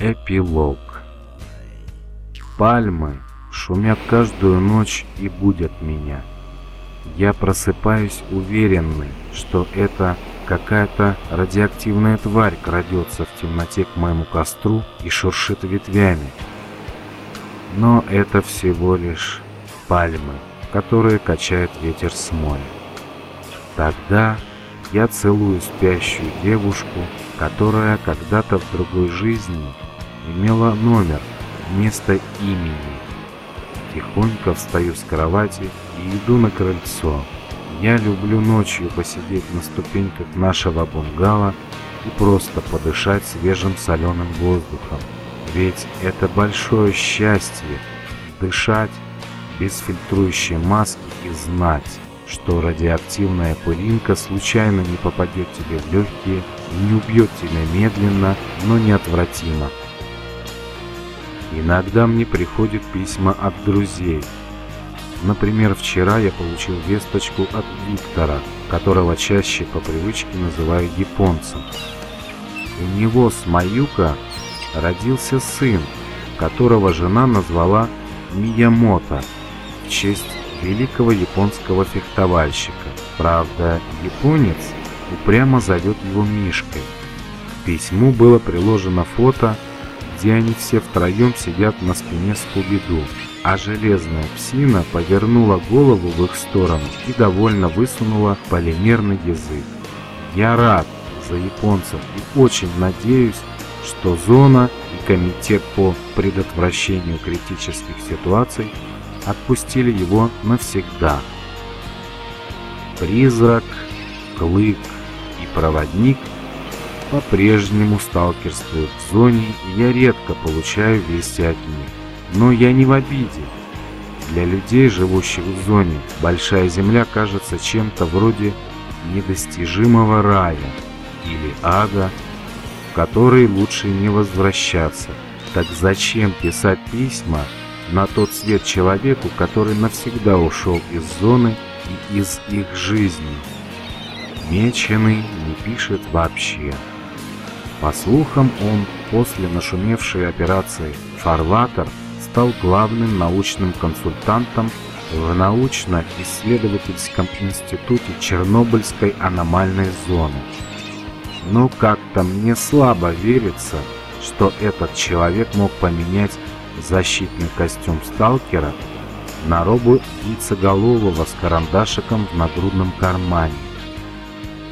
Эпилог Пальмы шумят каждую ночь и будят меня. Я просыпаюсь уверенный, что это какая-то радиоактивная тварь крадется в темноте к моему костру и шуршит ветвями. Но это всего лишь пальмы, которые качает ветер с моря. Тогда я целую спящую девушку, которая когда-то в другой жизни имела номер вместо имени. Тихонько встаю с кровати и иду на крыльцо. Я люблю ночью посидеть на ступеньках нашего бунгало и просто подышать свежим соленым воздухом. Ведь это большое счастье – дышать без фильтрующей маски и знать, что радиоактивная пылинка случайно не попадет тебе в легкие и не убьет тебя медленно, но неотвратимо. Иногда мне приходят письма от друзей. Например, вчера я получил весточку от Виктора, которого чаще по привычке называю японцем. У него с Маюка родился сын, которого жена назвала Миямото в честь великого японского фехтовальщика. Правда, японец упрямо зовет его Мишкой. К письму было приложено фото где они все втроем сидят на спине Скуби-Ду, а железная псина повернула голову в их сторону и довольно высунула полимерный язык. Я рад за японцев и очень надеюсь, что зона и комитет по предотвращению критических ситуаций отпустили его навсегда. Призрак, Клык и Проводник – по-прежнему сталкерствуют в зоне, и я редко получаю вести от них. Но я не в обиде. Для людей, живущих в зоне, Большая Земля кажется чем-то вроде недостижимого рая или ада, в который лучше не возвращаться. Так зачем писать письма на тот свет человеку, который навсегда ушел из зоны и из их жизни? Меченый не пишет вообще. По слухам, он после нашумевшей операции «Фарватер» стал главным научным консультантом в научно-исследовательском институте Чернобыльской аномальной зоны. Но как-то мне слабо верится, что этот человек мог поменять защитный костюм сталкера на робу яйцеголового с карандашиком в нагрудном кармане.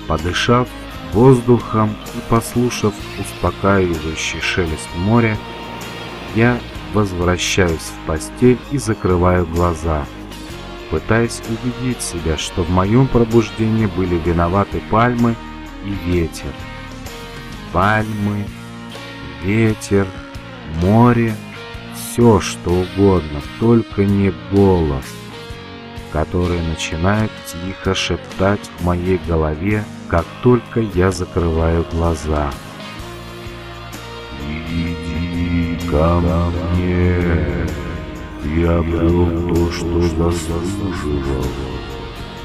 Подышав воздухом и послушав успокаивающий шелест моря, я возвращаюсь в постель и закрываю глаза, пытаясь убедить себя, что в моем пробуждении были виноваты пальмы и ветер. Пальмы, ветер, море, все что угодно, только не голос, который начинает тихо шептать в моей голове как только я закрываю глаза. «Иди ко мне, я обрел то, что заслуживал,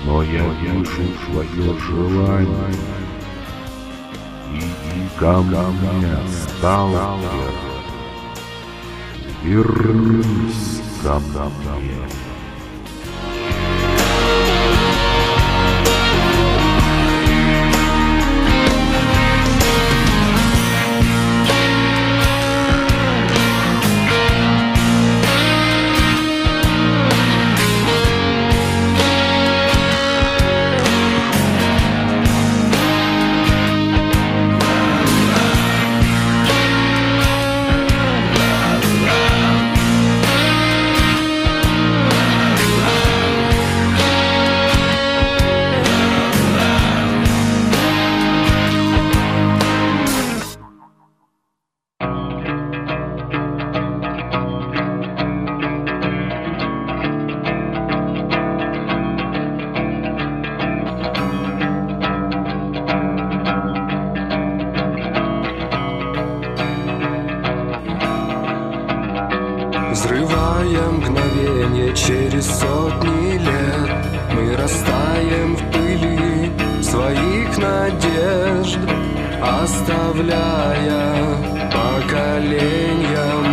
но я вижу твое желание. Иди ко мне, сталкер, вернись ко мне». Через сотни лет. Мы растаем в пыли своих надежд Оставляя поколениям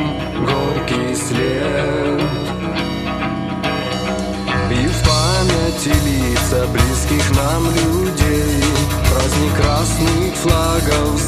горький след. И в памяти лица близких нам людей Праздник красных флагов